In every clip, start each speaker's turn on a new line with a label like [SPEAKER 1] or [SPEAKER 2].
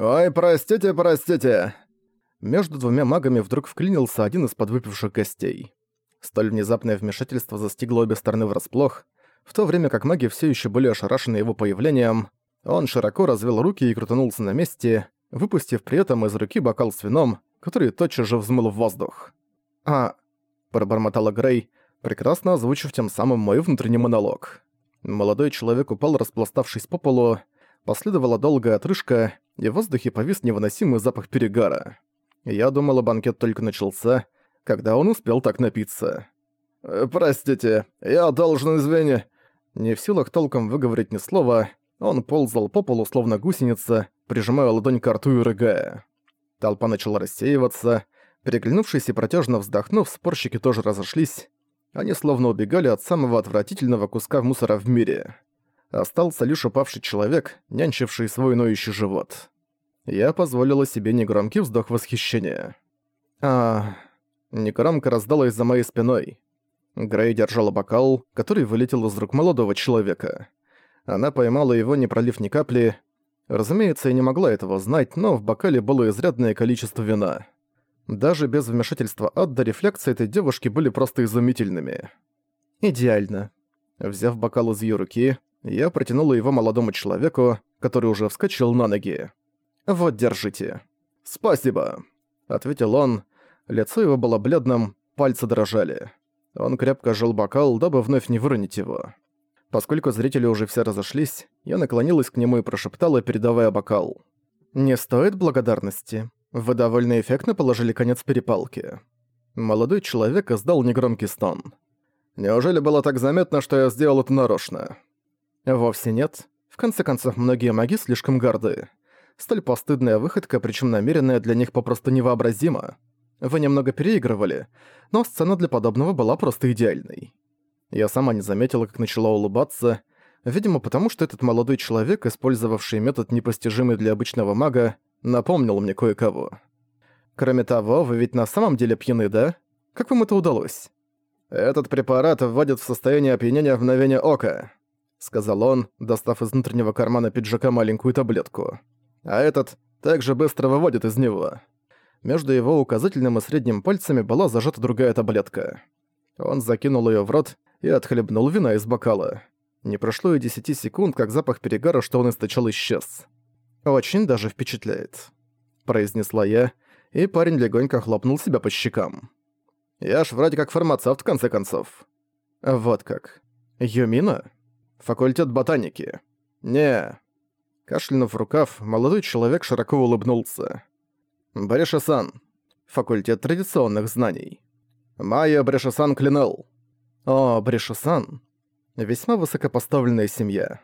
[SPEAKER 1] «Ой, простите, простите!» Между двумя магами вдруг вклинился один из подвыпивших гостей. Столь внезапное вмешательство застигло обе стороны врасплох, в то время как маги все еще были ошарашены его появлением, он широко развел руки и крутанулся на месте, выпустив при этом из руки бокал с вином, который тотчас же взмыл в воздух. «А...» – пробормотала Грей, прекрасно озвучив тем самым мой внутренний монолог. Молодой человек упал, распластавшись по полу, последовала долгая отрыжка, и в воздухе повис невыносимый запах перегара. Я думала, банкет только начался, когда он успел так напиться. «Э, «Простите, я должен извини...» Не в силах толком выговорить ни слова, он ползал по полу, словно гусеница, прижимая ладонь к рту и рыгая. Толпа начала рассеиваться. Переглянувшись и протяжно вздохнув, спорщики тоже разошлись. Они словно убегали от самого отвратительного куска мусора в мире. Остался лишь упавший человек, нянчивший свой ноющий живот. Я позволила себе негромкий вздох восхищения. А, Некромка раздалась за моей спиной. Грей держала бокал, который вылетел из рук молодого человека. Она поймала его, не пролив ни капли. Разумеется, я не могла этого знать, но в бокале было изрядное количество вина. Даже без вмешательства Адда рефлексы этой девушки были просто изумительными. «Идеально». Взяв бокал из ее руки, я протянула его молодому человеку, который уже вскочил на ноги. «Вот, держите». «Спасибо», — ответил он. Лицо его было бледным, пальцы дрожали. Он крепко жил бокал, дабы вновь не выронить его. Поскольку зрители уже все разошлись, я наклонилась к нему и прошептала, передавая бокал. «Не стоит благодарности. Вы довольно эффектно положили конец перепалке». Молодой человек издал негромкий стон. «Неужели было так заметно, что я сделал это нарочно?» «Вовсе нет. В конце концов, многие маги слишком горды. Столь постыдная выходка, причем намеренная, для них попросту невообразима. Вы немного переигрывали, но сцена для подобного была просто идеальной. Я сама не заметила, как начала улыбаться, видимо потому, что этот молодой человек, использовавший метод непостижимый для обычного мага, напомнил мне кое-кого. Кроме того, вы ведь на самом деле пьяны, да? Как вам это удалось? Этот препарат вводит в состояние опьянения в мгновение ока, сказал он, достав из внутреннего кармана пиджака маленькую таблетку. А этот также быстро выводит из него. Между его указательным и средним пальцами была зажата другая таблетка. Он закинул ее в рот и отхлебнул вина из бокала. Не прошло и десяти секунд, как запах перегара, что он источал, исчез. «Очень даже впечатляет», — произнесла я, и парень легонько хлопнул себя по щекам. «Я ж вроде как фармацевт, в конце концов». «Вот как. Юмина? Факультет ботаники?» «Не». Кашлянув рукав, молодой человек широко улыбнулся. Брешесан. Факультет традиционных знаний. Майя Брешесан Клинел. О, Брешесан. Весьма высокопоставленная семья.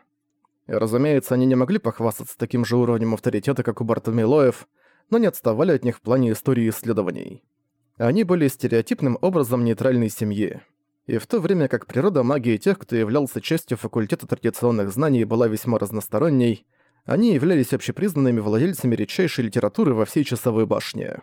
[SPEAKER 1] разумеется, они не могли похвастаться таким же уровнем авторитета, как у Бартомилоев, но не отставали от них в плане истории исследований. Они были стереотипным образом нейтральной семьи. И в то время как природа магии тех, кто являлся частью факультета традиционных знаний, была весьма разносторонней, они являлись общепризнанными владельцами редчайшей литературы во всей часовой башне.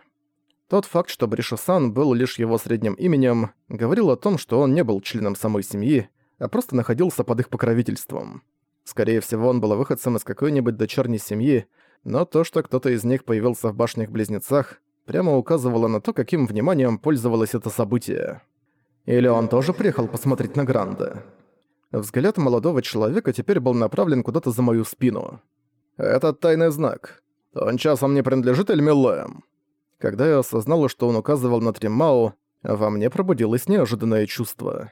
[SPEAKER 1] Тот факт, что Бришо-сан был лишь его средним именем, говорил о том, что он не был членом самой семьи, а просто находился под их покровительством. Скорее всего, он был выходцем из какой-нибудь дочерней семьи, но то, что кто-то из них появился в башнях-близнецах, прямо указывало на то, каким вниманием пользовалось это событие. Или он тоже приехал посмотреть на Гранда? Взгляд молодого человека теперь был направлен куда-то за мою спину. Этот тайный знак. Он часом не принадлежит Эльмилоям. Когда я осознала, что он указывал на Тримау, во мне пробудилось неожиданное чувство.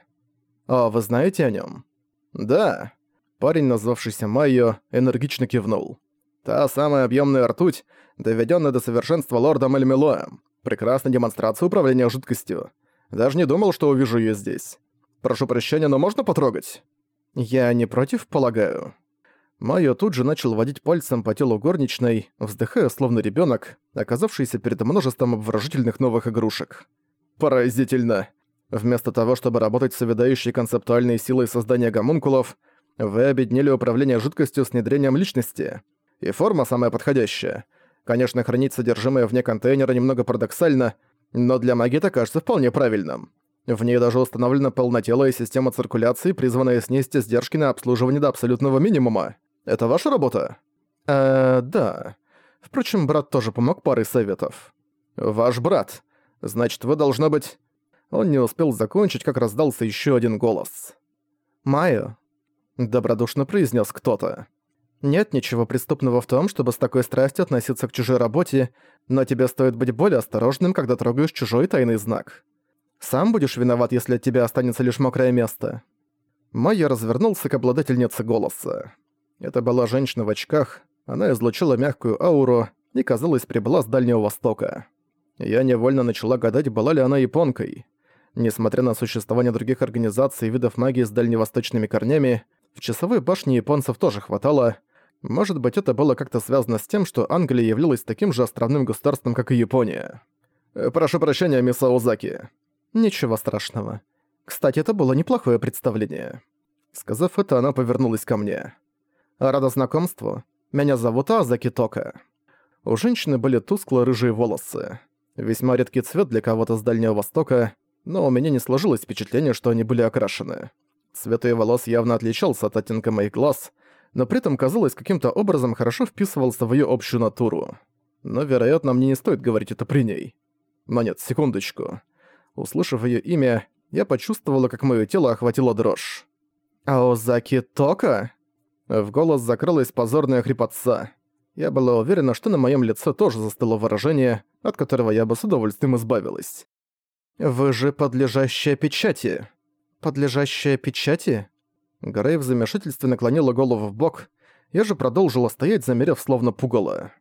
[SPEAKER 1] «А вы знаете о нем? «Да». Парень, назвавшийся Майо, энергично кивнул. «Та самая объемная ртуть, доведенная до совершенства лордом Эльмилоем. Прекрасная демонстрация управления жидкостью. Даже не думал, что увижу ее здесь. Прошу прощения, но можно потрогать?» «Я не против, полагаю». Майо тут же начал водить пальцем по телу горничной, вздыхая словно ребенок, оказавшийся перед множеством обворожительных новых игрушек. «Поразительно! Вместо того, чтобы работать с увядающей концептуальной силой создания гомункулов, вы объединили управление жидкостью с внедрением личности. И форма самая подходящая. Конечно, хранить содержимое вне контейнера немного парадоксально, но для магии это кажется вполне правильным. В ней даже установлена полнотелая система циркуляции, призванная снести издержки на обслуживание до абсолютного минимума. Это ваша работа? Э, да. Впрочем, брат тоже помог парой советов. «Ваш брат. Значит, вы должно быть...» Он не успел закончить, как раздался еще один голос. «Майо», — добродушно произнес кто-то. «Нет ничего преступного в том, чтобы с такой страстью относиться к чужой работе, но тебе стоит быть более осторожным, когда трогаешь чужой тайный знак. Сам будешь виноват, если от тебя останется лишь мокрое место». Майя развернулся к обладательнице голоса. Это была женщина в очках, она излучила мягкую ауру и, казалось, прибыла с Дальнего Востока. Я невольно начала гадать, была ли она японкой. Несмотря на существование других организаций и видов магии с дальневосточными корнями, в часовой башне японцев тоже хватало. Может быть, это было как-то связано с тем, что Англия являлась таким же островным государством, как и Япония. «Э, «Прошу прощения, мисс Аузаки». «Ничего страшного. Кстати, это было неплохое представление». Сказав это, она повернулась ко мне. «Рада знакомству. Меня зовут Азаки Тока». У женщины были тускло-рыжие волосы. Весьма редкий цвет для кого-то с Дальнего Востока, но у меня не сложилось впечатление, что они были окрашены. Цвет ее волос явно отличался от оттенка моих глаз, но при этом, казалось, каким-то образом хорошо вписывался в ее общую натуру. Но, вероятно, мне не стоит говорить это при ней. Но нет, секундочку. Услышав ее имя, я почувствовала, как мое тело охватило дрожь. «Аозаки Тока?» В голос закрылась позорная хрипотца. Я была уверена, что на моем лице тоже застыло выражение, от которого я бы с удовольствием избавилась. «Вы же подлежащая печати». «Подлежащая печати?» Грей в замешательстве наклонила голову в бок, я же продолжила стоять, замерев словно пугало.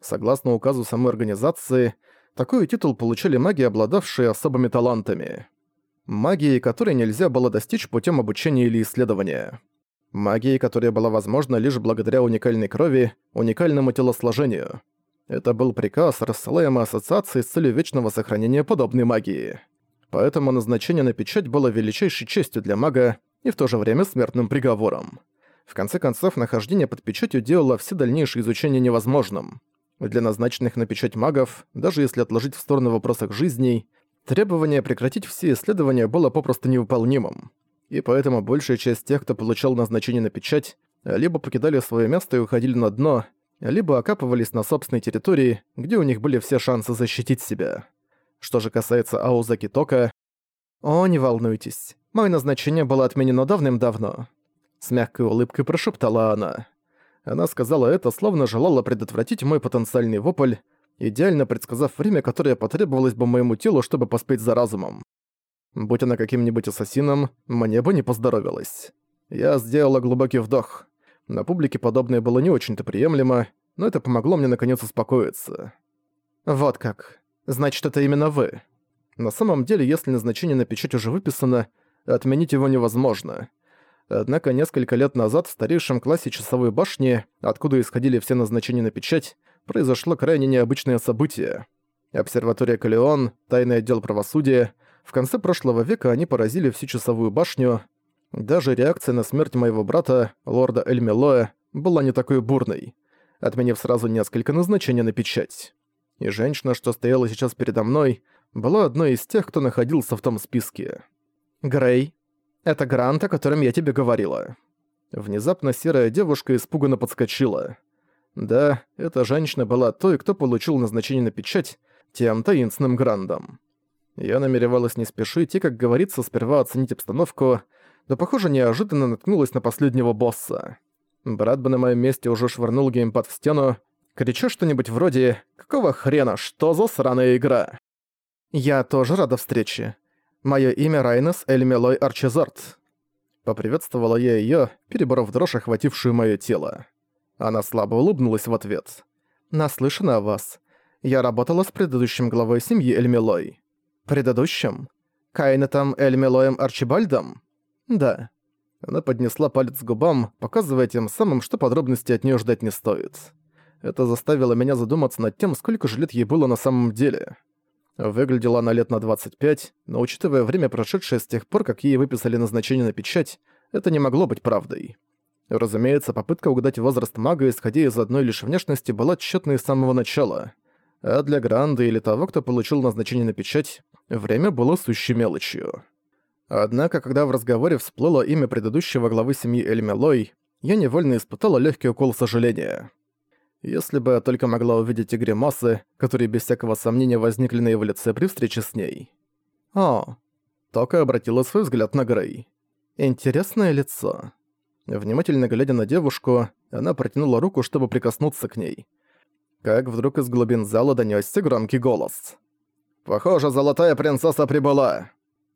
[SPEAKER 1] Согласно указу самой организации, такой титул получили маги, обладавшие особыми талантами. Магией, которой нельзя было достичь путем обучения или исследования. Магией, которая была возможна лишь благодаря уникальной крови, уникальному телосложению. Это был приказ, рассылаемый ассоциацией с целью вечного сохранения подобной магии. Поэтому назначение на печать было величайшей честью для мага и в то же время смертным приговором. В конце концов, нахождение под печатью делало все дальнейшее изучение невозможным. Для назначенных на печать магов, даже если отложить в сторону вопросах жизней, требование прекратить все исследования было попросту невыполнимым. И поэтому большая часть тех, кто получал назначение на печать, либо покидали свое место и уходили на дно, либо окапывались на собственной территории, где у них были все шансы защитить себя. Что же касается Аузаки Тока... «О, не волнуйтесь, мое назначение было отменено давным-давно», — с мягкой улыбкой прошептала она. Она сказала это, словно желала предотвратить мой потенциальный вопль, идеально предсказав время, которое потребовалось бы моему телу, чтобы поспеть за разумом. Будь она каким-нибудь ассасином, мне бы не поздоровилось. Я сделала глубокий вдох. На публике подобное было не очень-то приемлемо, но это помогло мне наконец успокоиться. «Вот как. Значит, это именно вы. На самом деле, если назначение на печать уже выписано, отменить его невозможно. Однако несколько лет назад в старейшем классе часовой башни, откуда исходили все назначения на печать, произошло крайне необычное событие. Обсерватория Калеон, тайный отдел правосудия, в конце прошлого века они поразили всю часовую башню, даже реакция на смерть моего брата, лорда Эльмелоя, была не такой бурной, отменив сразу несколько назначений на печать. И женщина, что стояла сейчас передо мной, была одной из тех, кто находился в том списке. «Грей, это Грант, о котором я тебе говорила». Внезапно серая девушка испуганно подскочила. Да, эта женщина была той, кто получил назначение на печать тем таинственным Грандом. Я намеревалась не спешить и, как говорится, сперва оценить обстановку, но, похоже, неожиданно наткнулась на последнего босса. Брат бы на моем месте уже швырнул геймпад в стену, крича что-нибудь вроде «Какого хрена? Что за сраная игра?» «Я тоже рада встрече. Моё имя Райнес Эльмелой Арчезарт». Поприветствовала я её, переборов дрожь, охватившую моё тело. Она слабо улыбнулась в ответ. «Наслышана о вас. Я работала с предыдущим главой семьи Эльмелой». «Предыдущим? Кайнетом Эльмелоем Арчибальдом?» «Да». Она поднесла палец к губам, показывая тем самым, что подробностей от нее ждать не стоит. Это заставило меня задуматься над тем, сколько же лет ей было на самом деле. Выглядела она лет на 25, но учитывая время, прошедшее с тех пор, как ей выписали назначение на печать, это не могло быть правдой. Разумеется, попытка угадать возраст мага, исходя из одной лишь внешности, была тщетной с самого начала. А для Гранда или того, кто получил назначение на печать, время было сущей мелочью. Однако, когда в разговоре всплыло имя предыдущего главы семьи Эльмелой, я невольно испытала легкий укол сожаления. Если бы я только могла увидеть и гримасы, которые без всякого сомнения возникли на его лице при встрече с ней. О, Тока обратила свой взгляд на Грей. Интересное лицо. Внимательно глядя на девушку, она протянула руку, чтобы прикоснуться к ней. Как вдруг из глубин зала донёсся громкий голос. «Похоже, золотая принцесса прибыла!»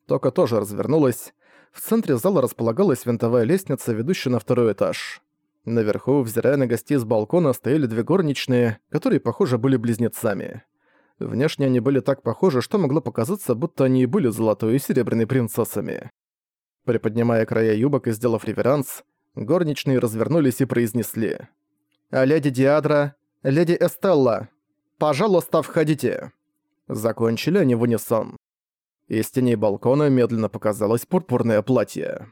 [SPEAKER 1] Тока тоже развернулась. В центре зала располагалась винтовая лестница, ведущая на второй этаж. Наверху, взирая на гостей с балкона, стояли две горничные, которые, похоже, были близнецами. Внешне они были так похожи, что могло показаться, будто они и были золотой и серебряной принцессами. Приподнимая края юбок и сделав реверанс, горничные развернулись и произнесли. «А леди Диадра, леди Эстелла, пожалуйста, входите!» Закончили они в унисон. Из теней балкона медленно показалось пурпурное платье.